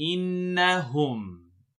إنهم